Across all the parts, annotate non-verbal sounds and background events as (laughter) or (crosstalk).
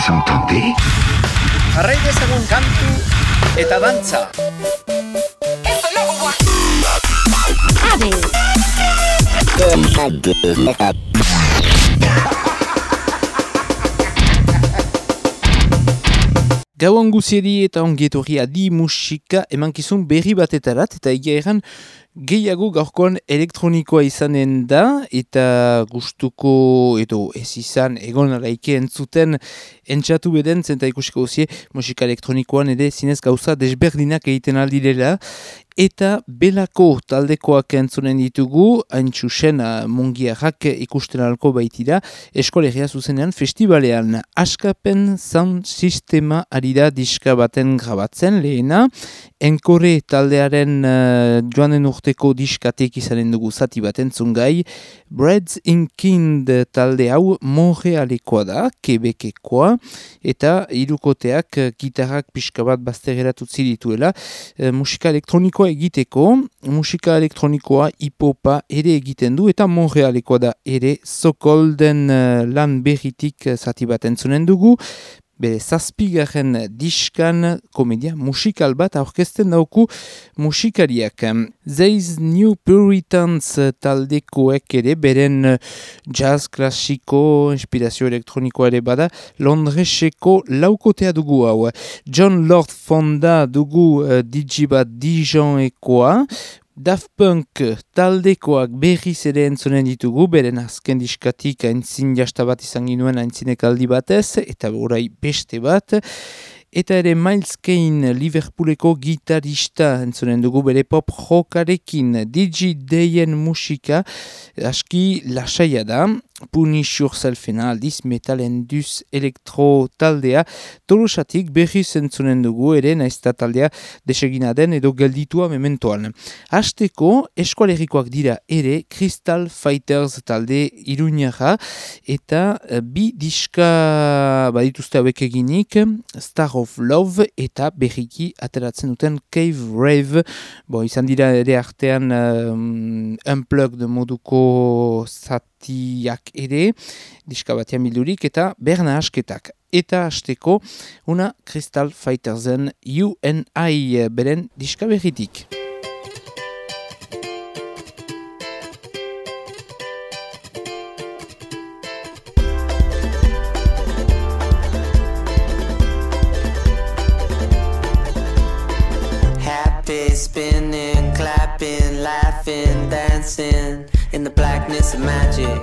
Vous entendez Arrai dezagun kantu eta dantza. Gauan guzieri eta ongietorri adi musika emankizun berri batetarat eta egia gehiago gaurkoan elektronikoa izanen da eta gustuko edo ez izan egon araike entzuten entxatu beden zenta ikusiko guzie musika elektronikoan ere zinez gauza desberdinak egiten aldirela eta belako taldekoak entzunen ditugu, hain txusen mungiarrak ikusten alko baitira, eskolegia zuzenean festivalean. Askapen sound sistema ari da diska baten grabatzen lehena, enkore taldearen uh, joanen urteko diskatek izanen dugu zati baten zungai, Breads in Kind talde hau Montrealekoa da, Quebekekoa, eta irukoteak gitarrak pixka bat baztegeratu dituela, uh, musika elektronikoa egiteko, musika elektronikoa hipopa ere egiten du eta Montrealekoa da ere Sokolden uh, lan berritik zati bat entzunen dugu. Bere zazpigaren diskan komedia musikal bat aurkezten dauku musikariak. Zeiz New Puritans taldekoek ere, beren jazz klasiko, inspirazio elektronikoa ere bada, Londreseko laukotea dugu hau. John Lord Fonda dugu uh, digibat Dijonekoa, Daft Punk taldekoak berriz ere entzonen ditugu, beren azken diskatik aintzin jastabat izan ginuen aintzinek aldi batez, eta orai beste bat. Eta ere Miles Kane Liverpooleko gitarista entzonen dugu bere pop jokarekin Digi Dayen musika aski lasaia da Punish Yourselfena aldiz metal enduz elektro taldea tolosatik berri zentzunen dugu ere naizta taldea desegina den edo gelditua mementoan. Azteko eskualerikoak dira ere Crystal Fighters talde iruñara eta bi diska badituzte hauek eginik Star of Love eta berriki ateratzen duten Cave Rave bo, izan dira ere artean um, unplugged moduko zatiak ere, diska batean bildurik eta berna asketak. Eta hasteko una Crystal Fightersen UNI beren diska berritik. Happy, spinning, clapping, laughing, dancing in the blackness of magic.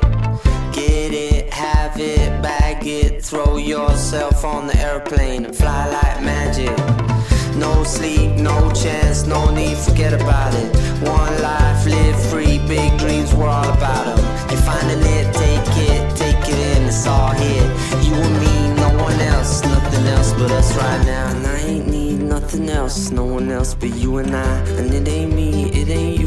Get it, have it, bag it, throw yourself on the airplane and fly like magic. No sleep, no chance, no need, forget about it. One life, live free, big dreams, we're all about them. You're finding it, take it, take it in, it's all here. You and me, no one else, nothing else but us right now. And I ain't need nothing else, no one else but you and I. And it ain't me, it ain't you,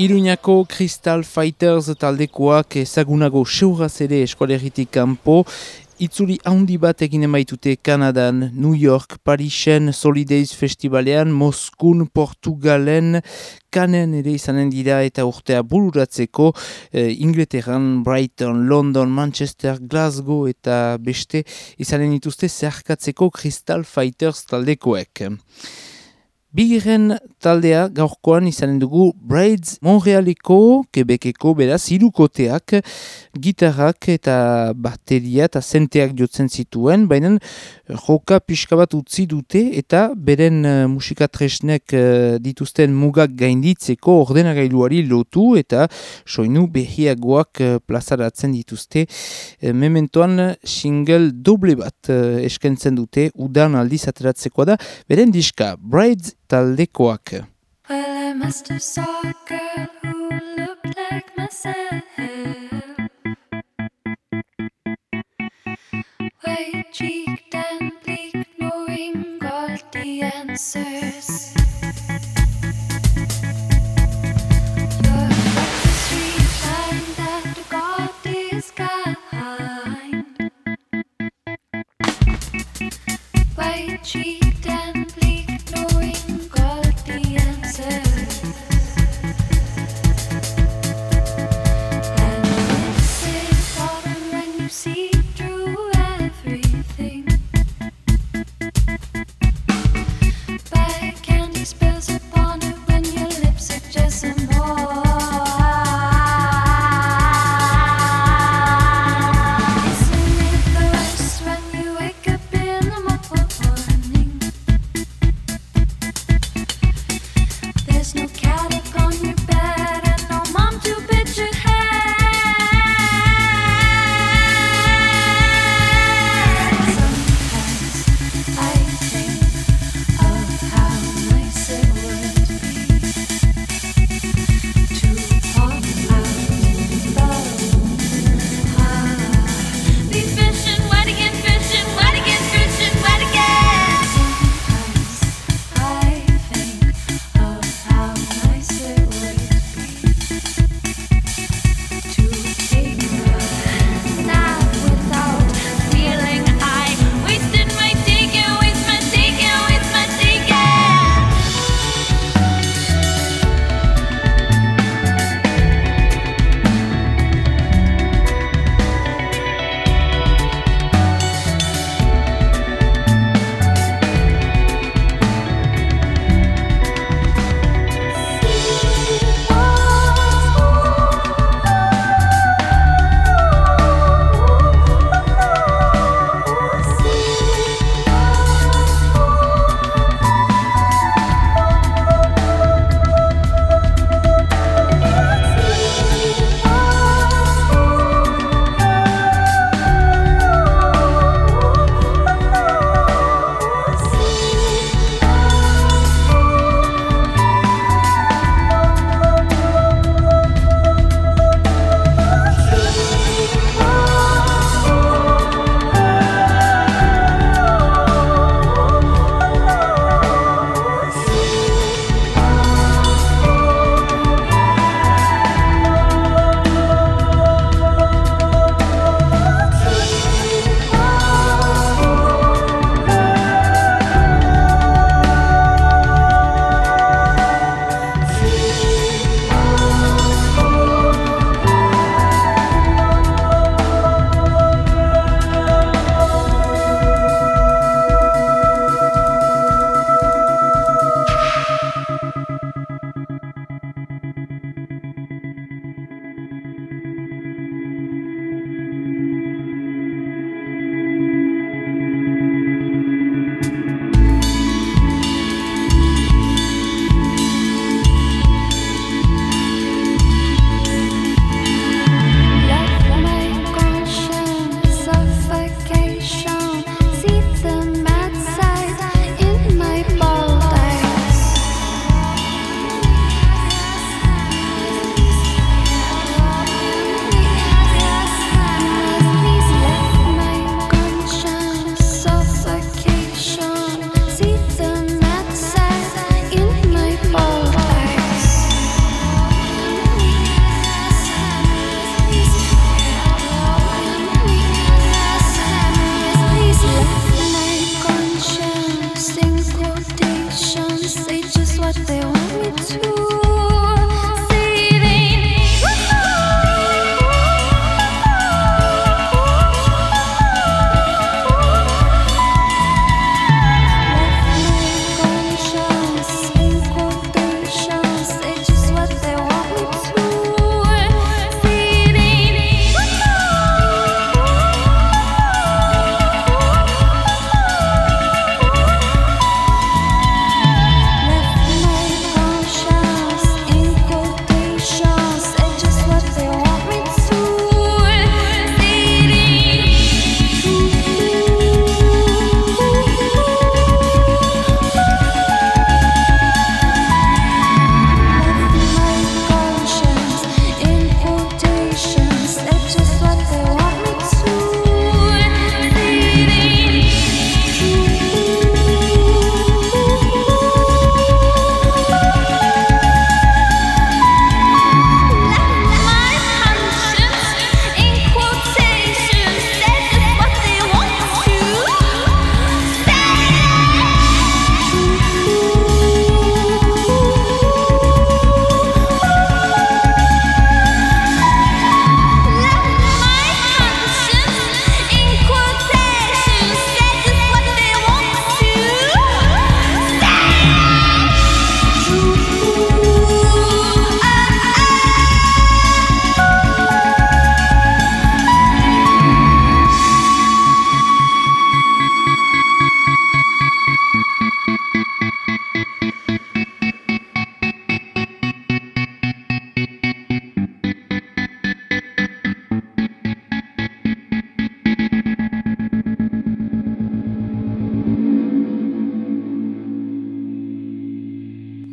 Iruñako Crystal Fighters taldekoak ezagunago seuraz ere eskualeritik kanpo, Itzuli handi bat egin emaitute Kanadan, New York, Parisen, Solidays Festivalean, Moskun, Portugalen, Kanen ere izanen dira eta urtea bururatzeko eh, Inglaterran, Brighton, London, Manchester, Glasgow eta beste izanen dituzte zeharkatzeko Crystal Fighters taldekoek. Bigiren taldea gaurkoan izanen dugu Braids Montrealiko, Quebeceko beraz, irukoteak, gitarrak eta bateria eta zenteak jotzen zituen, baina joka pixka bat utzi dute eta beren uh, musikatresnek uh, dituzten mugak gainditzeko ordenagailuari lotu eta soinu behiagoak uh, plazaratzen dituzte. Uh, mementoan single doble bat uh, eskentzen dute udan aldiz ateratzeko da, beren diska Braids taldekoak. Well, I must have saw a girl who looked like myself. G.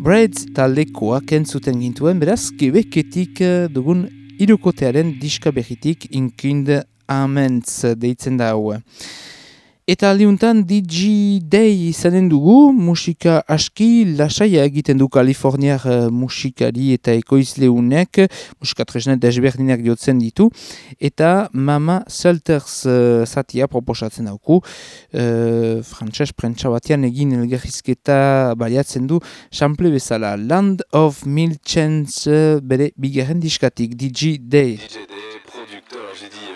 Braids taldekoak entzuten gintuen, beraz, kebeketik eh, dugun irukotearen diska berritik inkind aments deitzen da hau. Eta aldiuntan DJ Day izanen dugu, musika aski lasaia egiten du Kaliforniar uh, musikari eta ekoizleunek, musika tresnet desberdinak diotzen ditu, eta Mama Selters uh, zatia proposatzen dauku, uh, frantses prentsa batean egin elgerrizketa baliatzen du, sample bezala, Land of Milchens uh, bere bigarren diskatik, DJ Day. DJ Day, j'ai dit,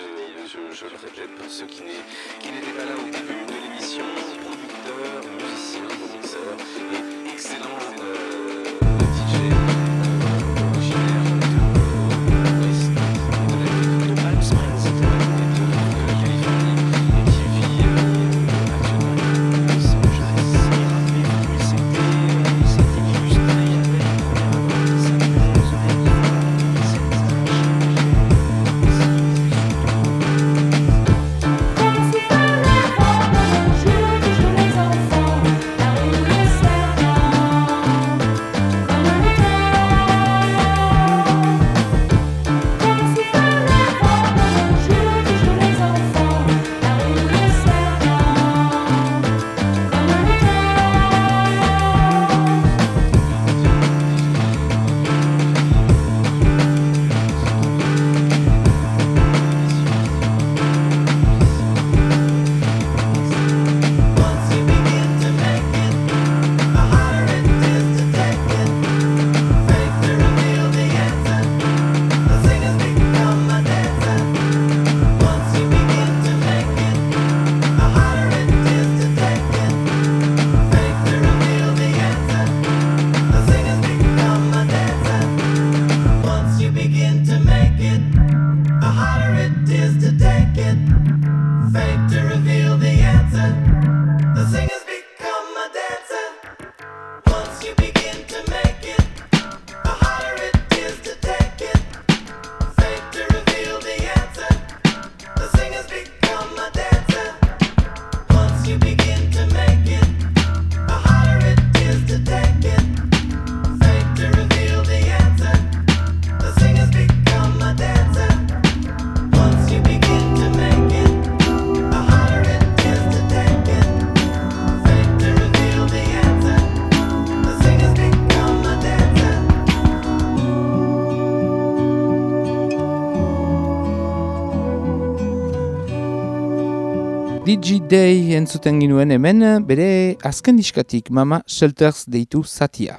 DJ Day entzuten ginuen hemen, bere azken diskatik Mama Shelters deitu zatia.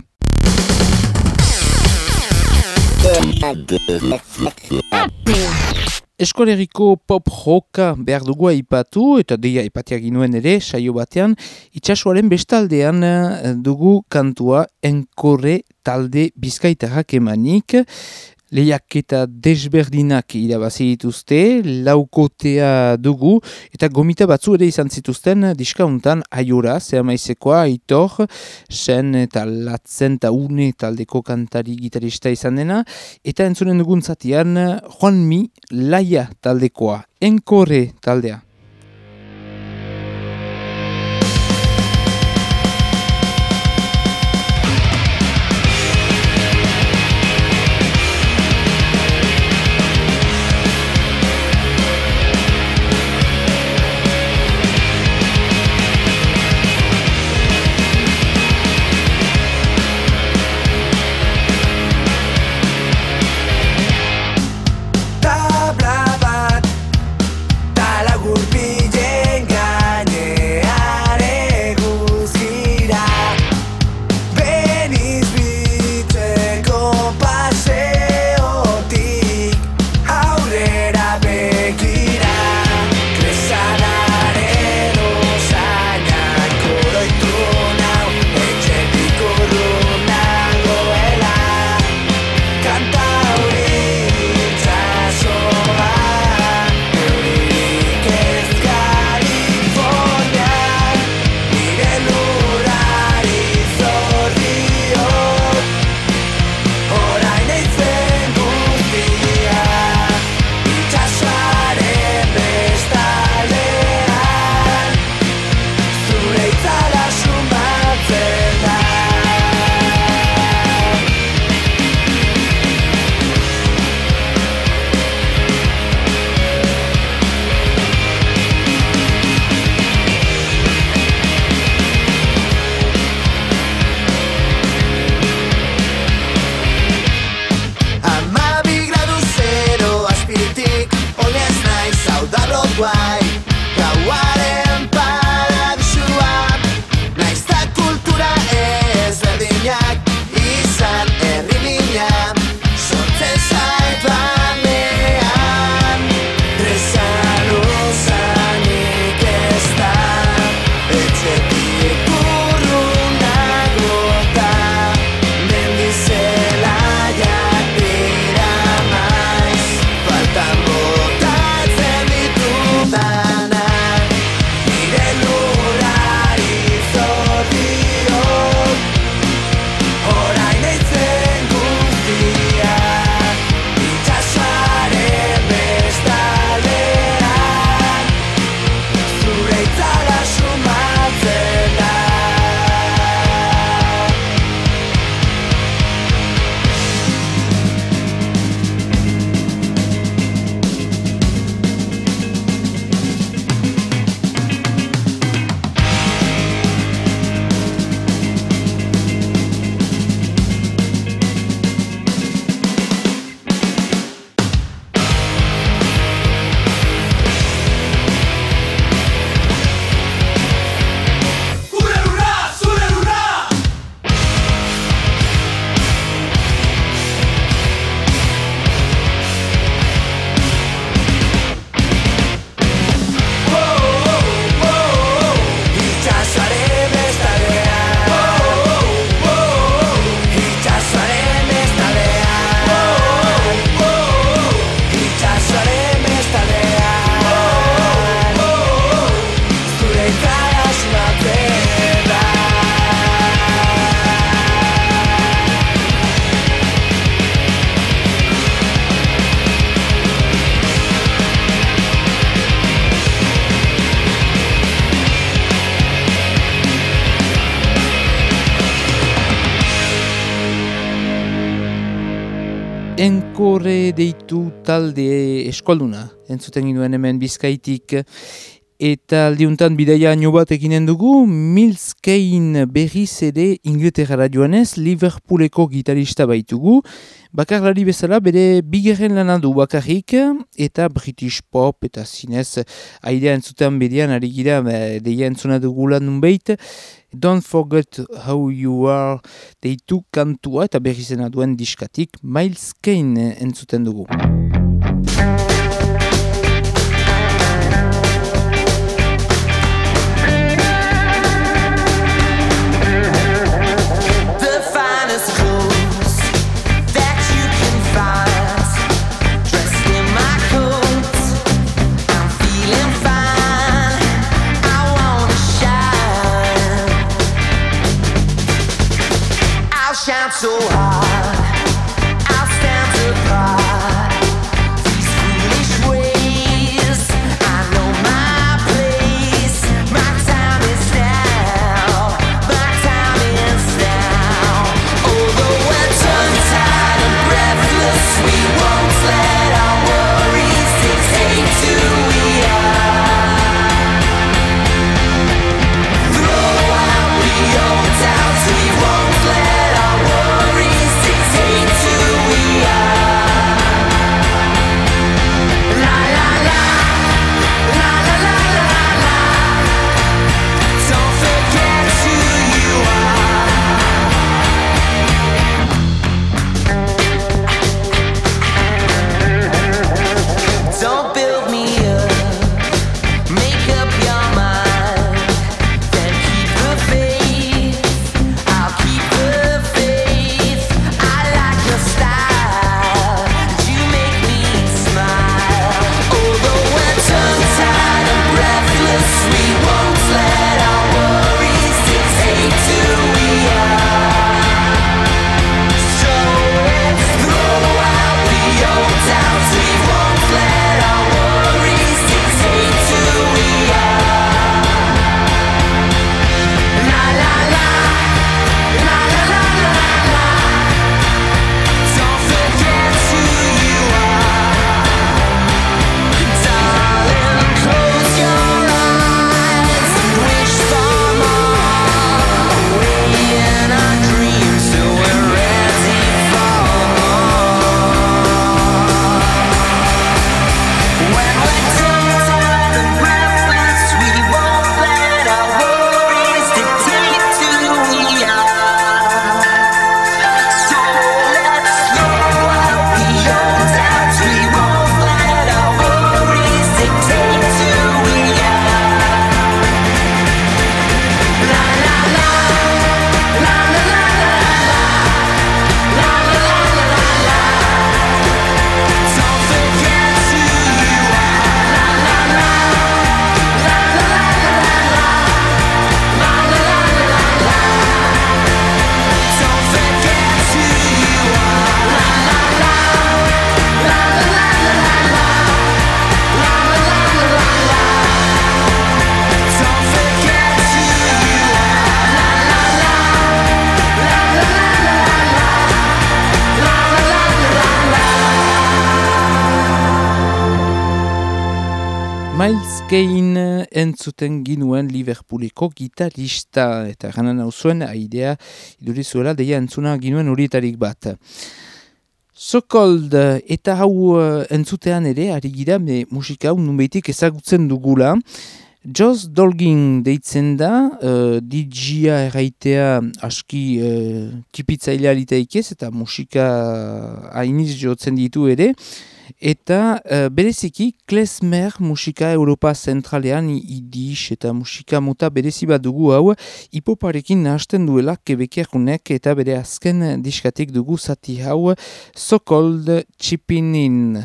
Eskoleriko pop roka behar dugu aipatu eta deia aipatia ginuen ere saio batean itsasoaren bestaldean eh, dugu kantua enkorre talde bizkaitarrak emanik lehiak eta desberdinak irabazi dituzte, laukotea dugu, eta gomita batzu ere izan zituzten diskauntan aiora, zea maizekoa, aitor, sen eta latzen eta une taldeko kantari gitarista izan dena, eta entzunen dugun zatian, Juan Mi Laia taldekoa, enkore taldea. Enkore deitu talde eskolduna, entzuten ginuen hemen bizkaitik, eta aldiuntan bidaia nio bat eginen dugu, Mills Kane berriz ere Inglaterra joanez, Liverpooleko gitarista baitugu, bakarlari bezala bere bigerren lana du bakarrik, eta British Pop eta zinez aidea entzutan bedean, ari gira, deia entzuna dugula nunbeit, Don't forget how you are deitu kantua eta berrizena duen diskatik Miles Kane entzuten dugu. Miles Kane entzuten ginuen Liverpooleko gitarista eta ganan hau zuen aidea idurizuela deia entzuna ginuen horietarik bat. Sokold eta hau eh, entzutean ere ari gira me musika hau nunbeitik ezagutzen dugula. Joss Dolgin deitzen da, uh, DJ-a erraitea aski uh, kipitzailea litaikez eta musika hainiz jotzen ditu ere. Eta uh, bereziki klezmer musika Europa zentralean i- idis eta musika mota berezi bat dugu hau hipoparekin nahasten duela kebekerrunek eta bere azken diskatik dugu zati hau Sokold Chipinin.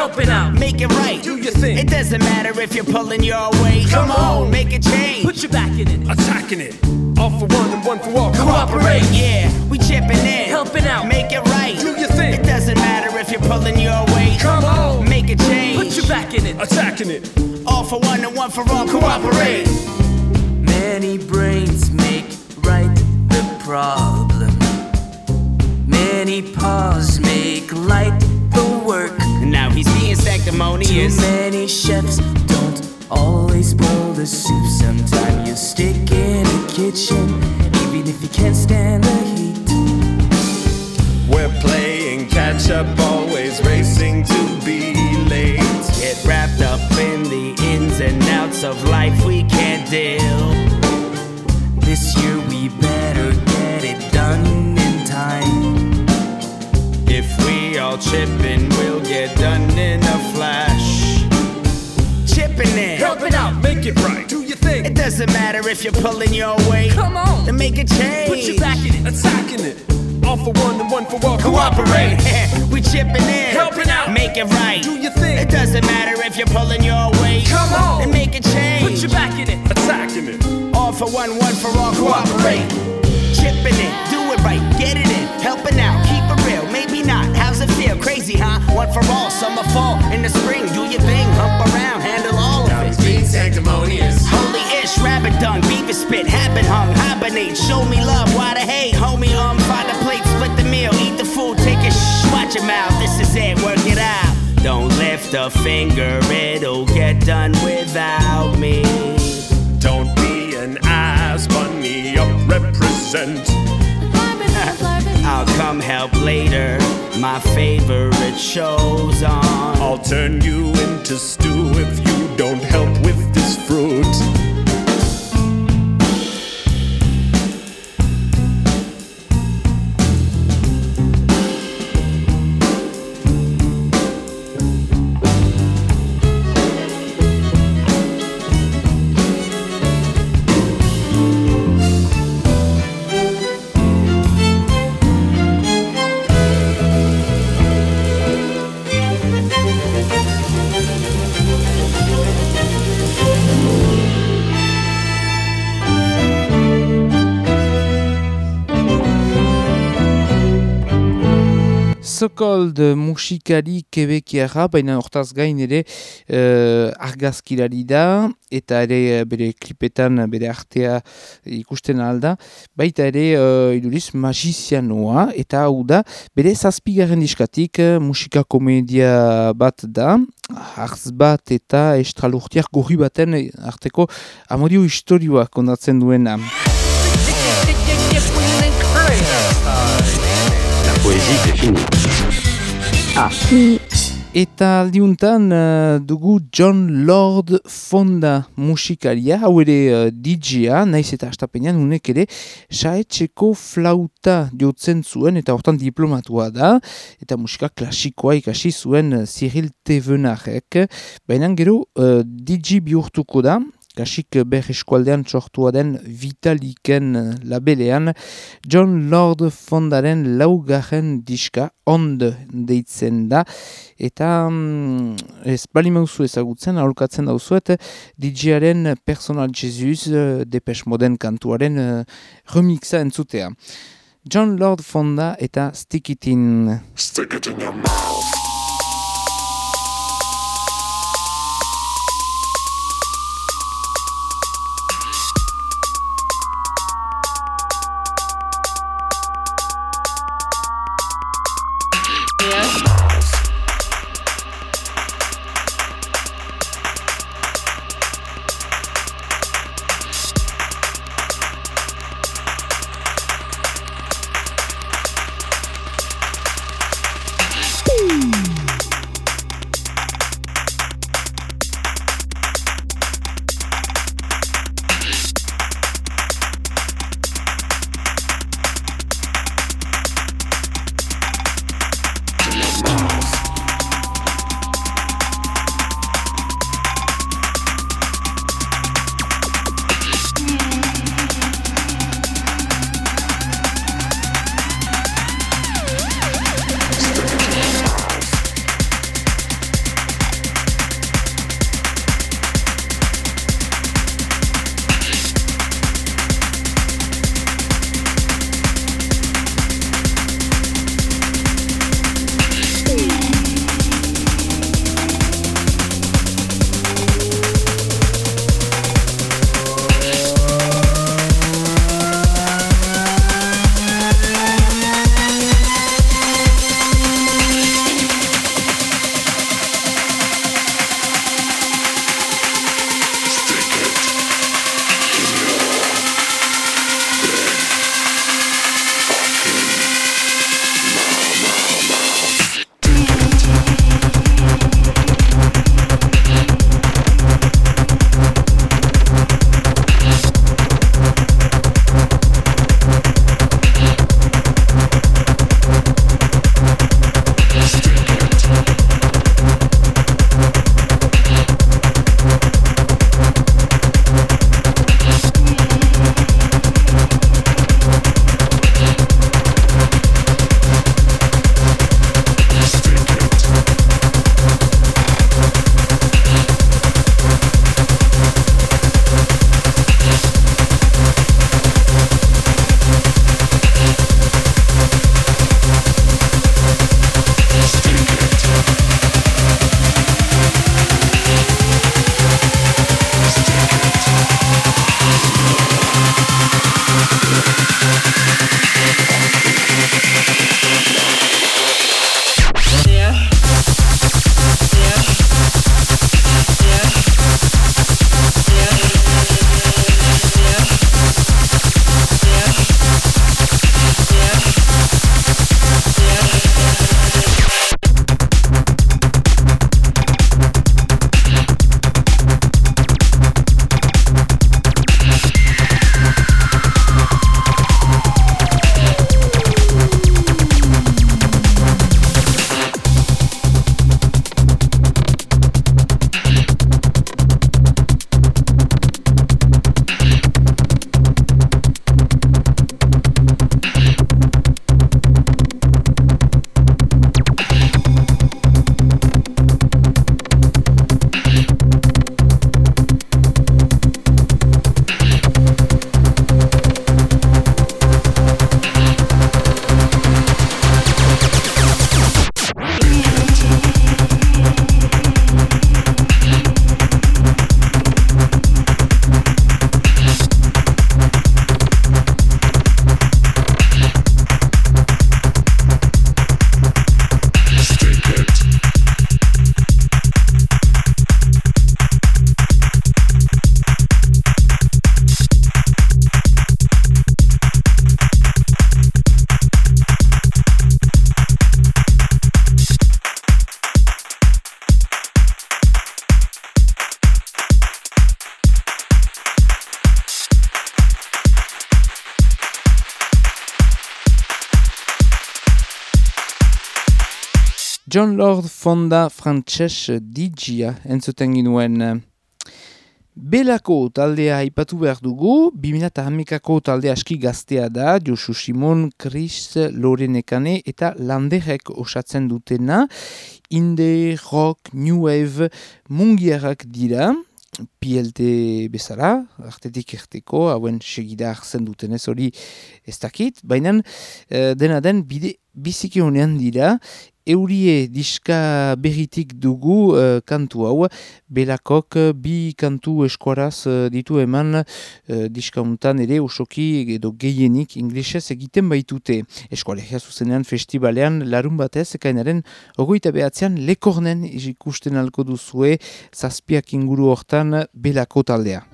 Helping out, make it right. do your thing. It doesn't matter if you're pulling your weight. Come on. make a change. Put your back in it, attacking it. All for one and one for all. cooperate, Yeah, we chipping in, helping out, make it right. Do your thing. It doesn't matter if you're pulling your weight. come on, Make a change. put your back in it. Attacking it. All for one and one for all. Cooperate. Many brains make right the problem. Many paws make light the work. Now he's being Too many chefs don't always boil the soup. Sometimes you stick in the kitchen, even if you can't stand the heat. We're playing catch up, always racing to be late. Get wrapped up in the ins and outs of life we can't deal. It right. Do your thing. It doesn't matter if you're pulling your weight. come on, To make a change. put your back in it. Attacking it. All for one and one for all. Cooperate. (laughs) we chipping in. Helping out. Make it right. Do your thing. It doesn't matter if you're pulling your weight. Come on. And make a change. Put your back in it. Attacking it. All for one, one for all. Cooperate. Chipping in. Do it right. Get it in. Helping out. Keep it real. Maybe not. How's it feel? Crazy, huh? One for all. Summer, fall. In the spring. Do your thing. Hump around. Handle all of it. being sanctimonious. Holy ish, rabbit dung, beaver spit, habit hung, hibernate. Show me love, why the hate, homie? Um, find the plate, split the meal, eat the food, take a shh, watch your mouth. This is it, work it out. Don't lift a finger, it'll get done without me. Don't be an ass bunny up represent. I'll come help later. My favorite show's on. I'll turn you into stew if you don't help with this fruit. Sokold musikari kebekiarra, baina hortaz gain ere uh, argazkilari da, eta ere eh, bere klipetan bere artea ikusten alda, baita ere uh, iduriz magizianoa, eta hau da, bere zazpigarren diskatik eh, musika komedia bat da, hartz bat eta estralurtiak gorri baten arteko amodio historioa kondatzen duena. Eta aldiuntan uh, dugu John Lord Fonda musikaria, hau ere uh, DJ-a, naiz eta astapenean unek ere saetxeko flauta jotzen zuen eta hortan diplomatua da, eta musika klasikoa ikasi zuen uh, Cyril Tevenarek, baina gero uh, DJ bihurtuko da, kasik ber eskualdean sortua den Vitaliken labelean, John Lord Fondaren laugarren diska ond deitzen da, eta mm, ez bali mauzu ezagutzen, aholkatzen dauzuet, DJ-aren Personal Jesus, uh, Depeche Moden kantuaren uh, remixa entzutea. John Lord Fonda eta Stick It. Stick it in your mouth. John Lord fonda Frantses Digia entzuten ginuen. Belako taldea aipatu behar dugu, 2008ko talde aski gaztea da, Josu Simon, Chris, Lorenekane eta Landerek osatzen dutena, Inde, Rock, New Wave, mungiarrak dira, PLT bezala, artetik erteko, hauen segida hartzen duten hori ez dakit, baina eh, dena den bide biziki honean dira, eurie diska berritik dugu eh, kantu hau, belakok eh, bi kantu eskuaraz eh, ditu eman uh, diska untan ere osoki edo gehienik inglesez egiten baitute. Eskualegia zuzenean festivalean larun batez, ekainaren ogoita behatzean lekornen ikusten alko duzue zazpiak inguru hortan belako taldea.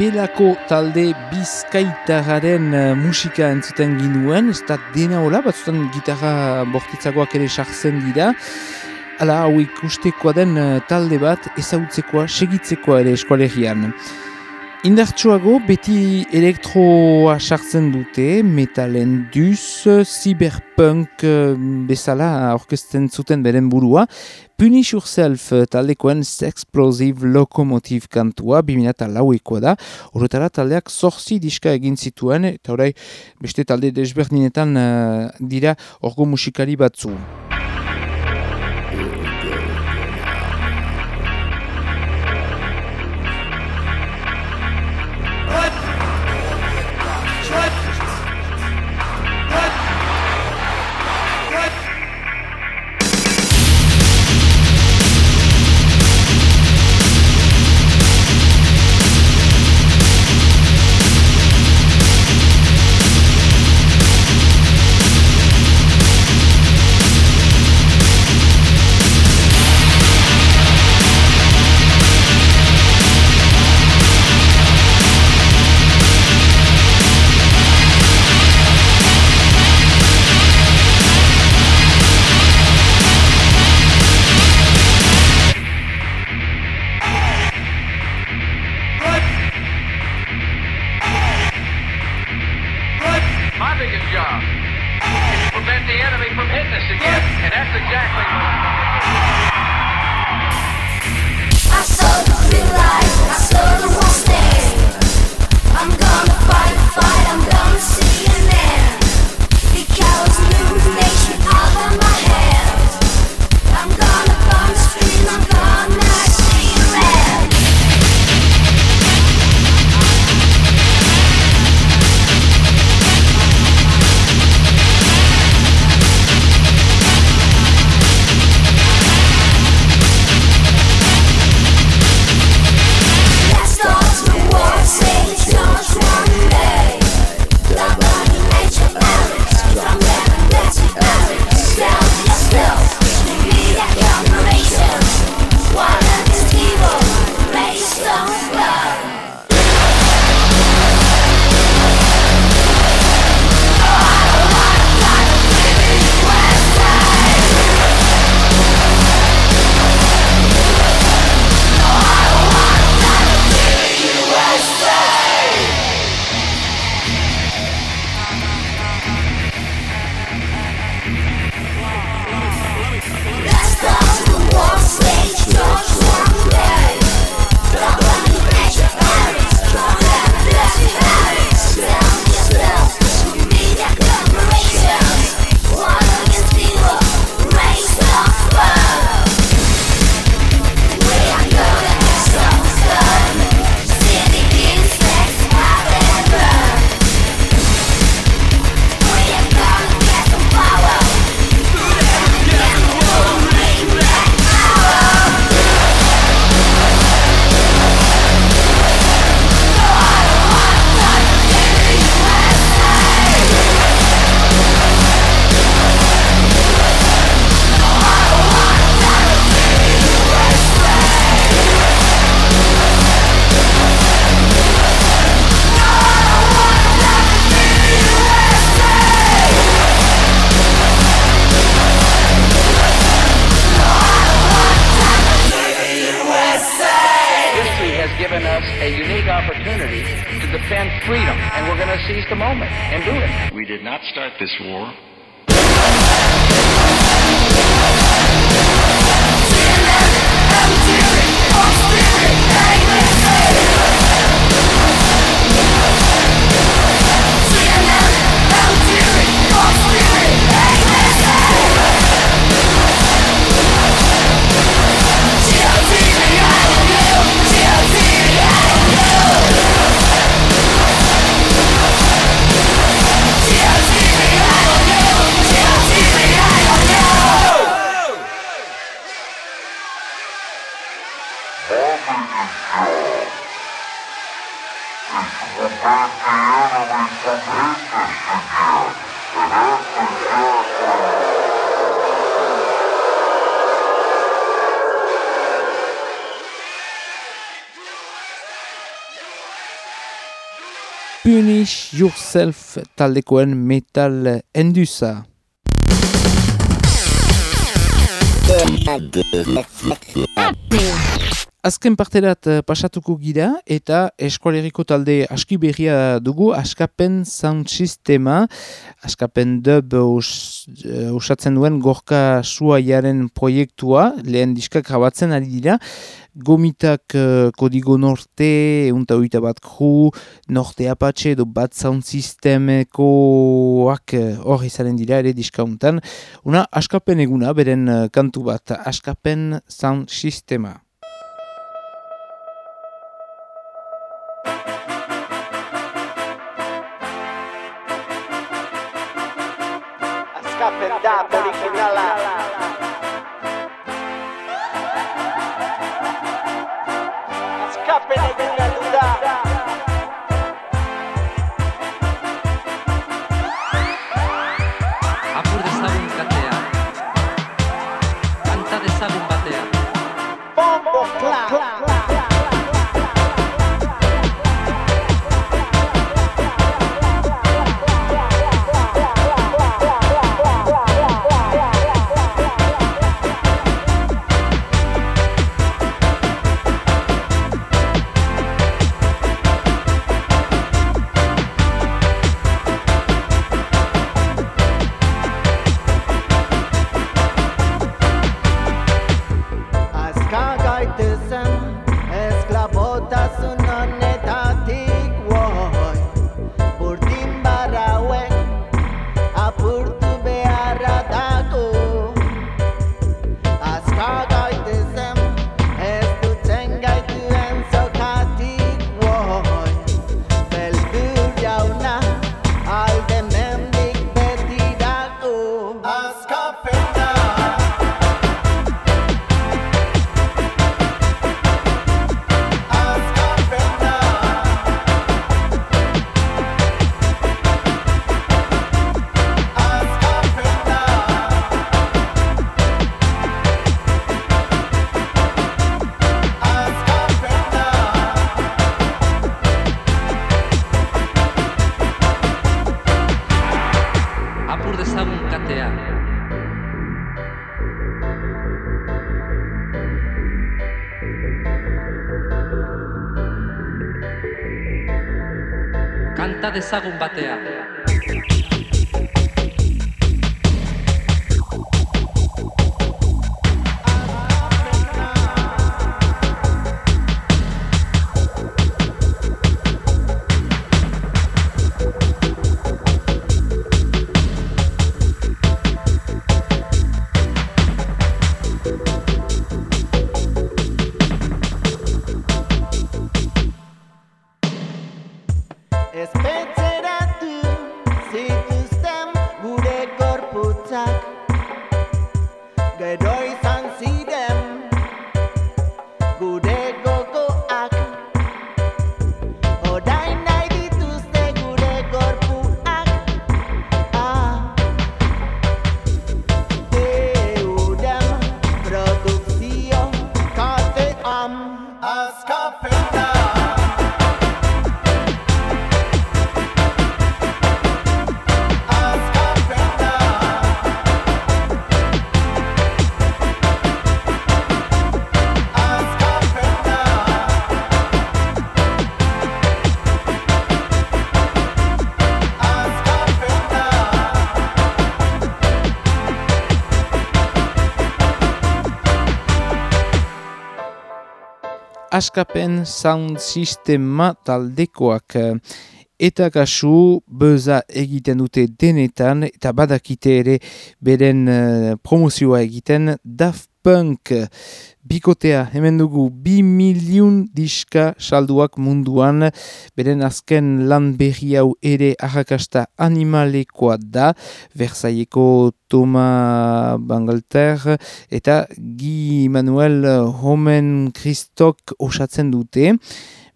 belako talde bizkaitararen eh, musika entzuten ginuen, ez da dena hola, batzutan gitarra bortitzagoak ere sartzen dira, ala hau ikustekoa den eh, talde bat ezagutzekoa, segitzekoa ere eskolegian. Indartsuago beti elektroa sartzen dute, metalen duz, cyberpunk eh, bezala aurkezten zuten beren burua. Punish Yourself eh, taldekoen Sexplosive Locomotive kantua, 2008koa da. Horretara taldeak zorzi diska egin zituen, eta orai beste talde desberdinetan uh, dira orgo musikari batzu. not start this war. Yourself taldekoen metal enduza. Azken parterat eh, pasatuko gira eta eskualeriko talde aski berria dugu askapen sound sistema, askapen dub os, eh, osatzen duen gorka suaiaren proiektua, lehen diskak grabatzen ari dira, gomitak uh, kodigo norte, eunta oita bat kru, norte apatxe edo bat sound sistemekoak eh, hor izaren dira ere diskauntan. Una askapen eguna, beren uh, kantu bat, askapen sound sistema. Kanta dezagun batea askapen sound sistema taldekoak. Eta kasu, beza egiten dute denetan, eta badakite ere beren eh, promozioa egiten, Daft Punk bikotea, hemen dugu, bi miliun diska salduak munduan, beren azken lan berri hau ere arrakasta animalekoa da, Versailleko Toma Bangalter, eta Guy Manuel Homen Christok osatzen dute,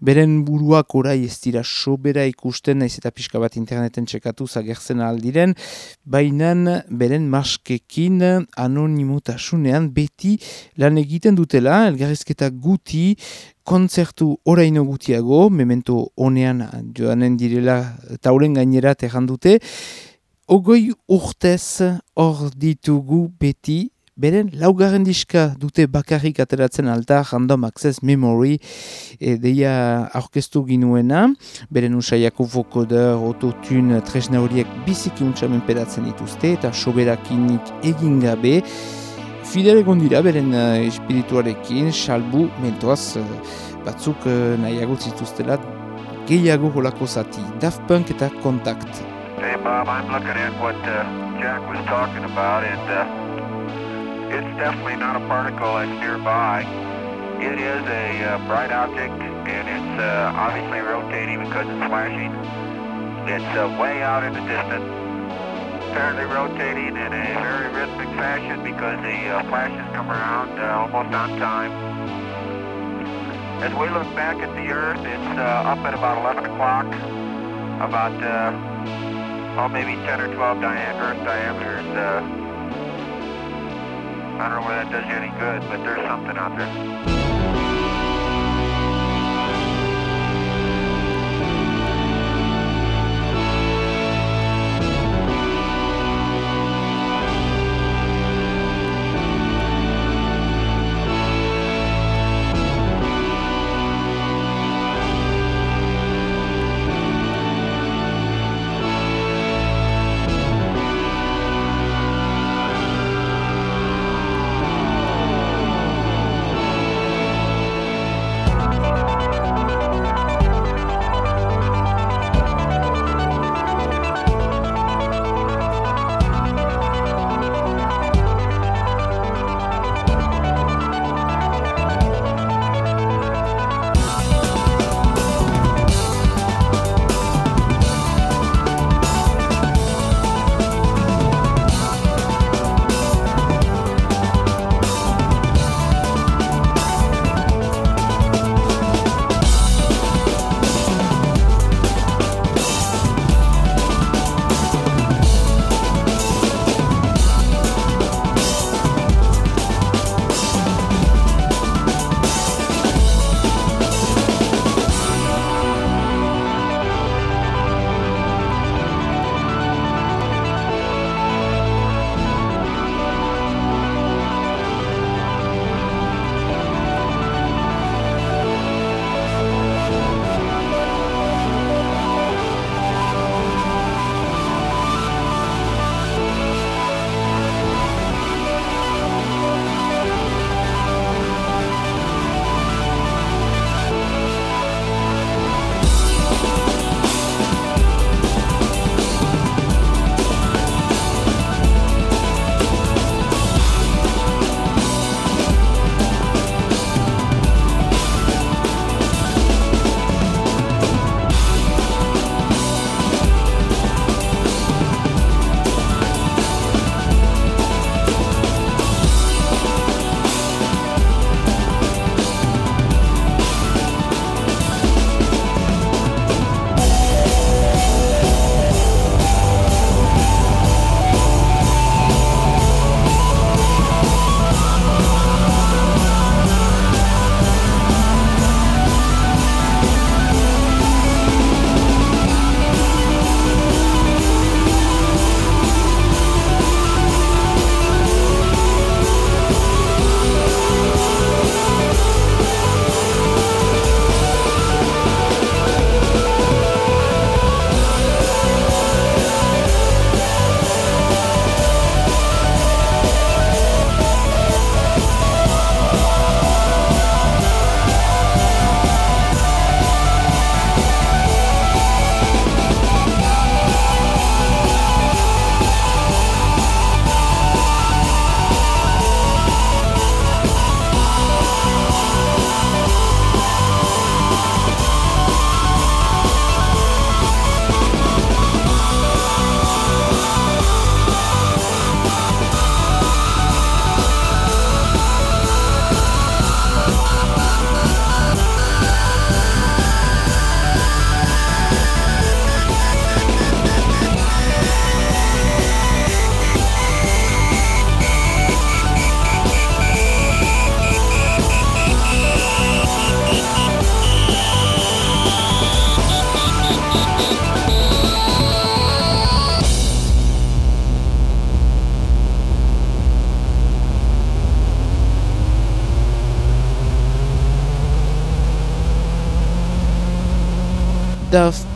Beren buruak orai ez dira sobera ikusten, naiz eta pixka bat interneten txekatu zagertzen aldiren, baina beren maskekin anonimotasunean beti lan egiten dutela, elgarrizketa guti, kontzertu oraino gutiago, memento honean joanen direla taulen gainerat erran dute, ogoi urtez hor ditugu beti, Beren laugarren diska dute bakarrik ateratzen alta Random Access Memory e, deia aurkeztu ginuena. Beren usaiako vokoder, autotune, tresna horiek biziki untsamen pedatzen dituzte eta soberakinik egin gabe. Fidel egon dira beren uh, espirituarekin, salbu, mentoaz, uh, batzuk uh, nahiago zituztela gehiago holako zati. Daft Punk eta Contact. Hey Bob, I'm looking at what uh, Jack was talking about, and uh, it's definitely not a particle that's nearby. It is a uh, bright object, and it's uh, obviously rotating because it's flashing. It's uh, way out in the distance, apparently rotating in a very rhythmic fashion because the uh, flashes come around uh, almost on time. As we look back at the Earth, it's uh, up at about 11 o'clock, about uh, oh, maybe 10 or 12 dia- Earth diameters. Uh, I don't know whether that does you any good, but there's something out there.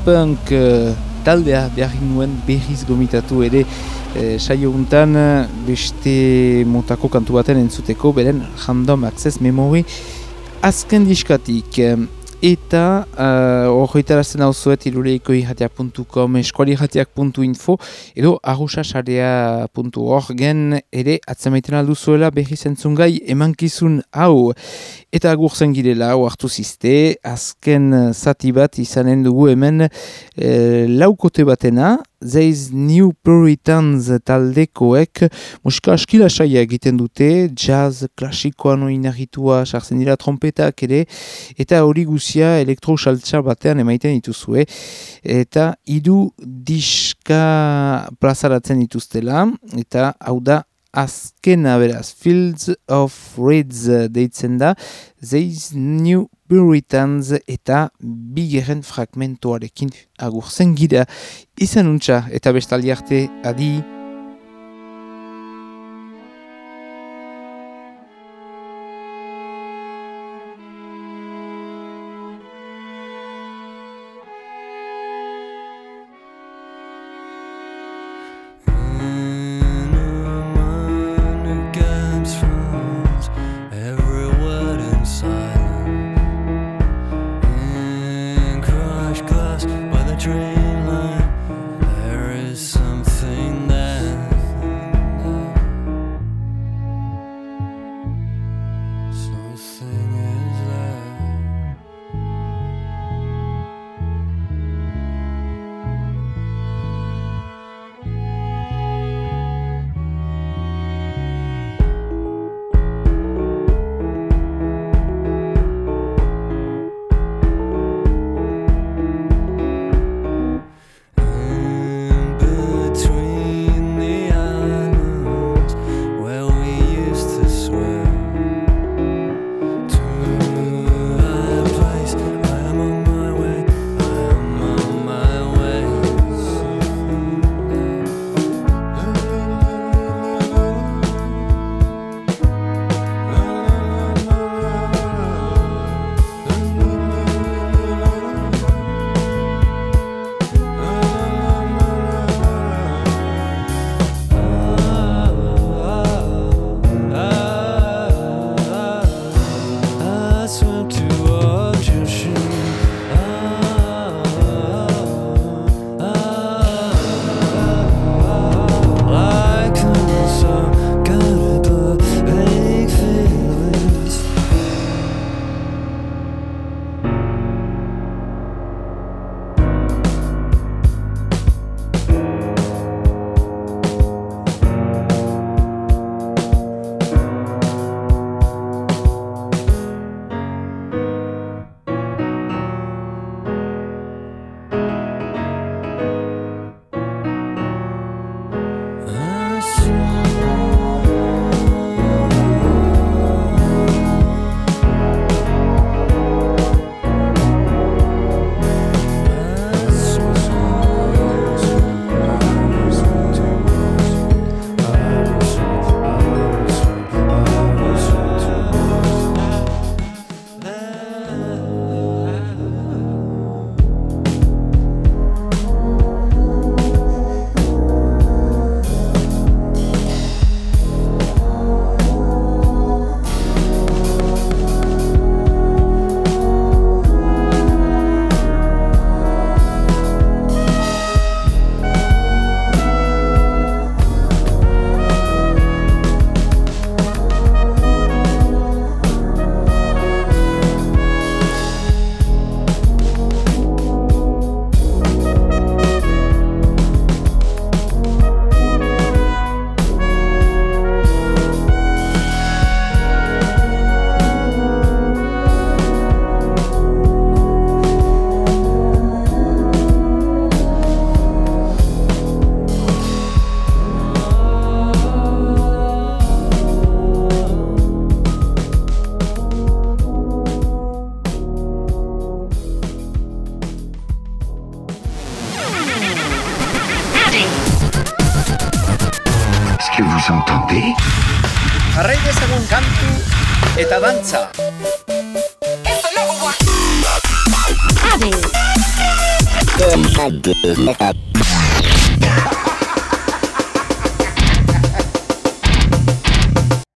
Punk eh, taldea behar nuen berriz gomitatu ere eh, saio untan beste motako kantu baten entzuteko beren Random Access Memory azken diskatik. Eta horretarazten uh, hau zuet iruleiko irratiak.com eskualirratiak.info edo arrusasarea.org gen ere atzemaiten alduzuela berri zentzungai emankizun hau. Eta agurzen girela, hartu ziste, azken zati bat izanen dugu hemen e, laukote batena, Zeiz New Puritans taldekoek musika askila egiten dute, jazz klasikoan oinarritua sartzen dira trompetak ere, eta hori guzia elektro saltsa batean emaiten dituzue, eta idu diska plazaratzen dituztela, eta hau da azkena beraz, Fields of Reeds deitzen da, Zeiz New Puritans eta bigeren fragmentoarekin agurzen gira. Izan untxa eta bestaldi arte adi.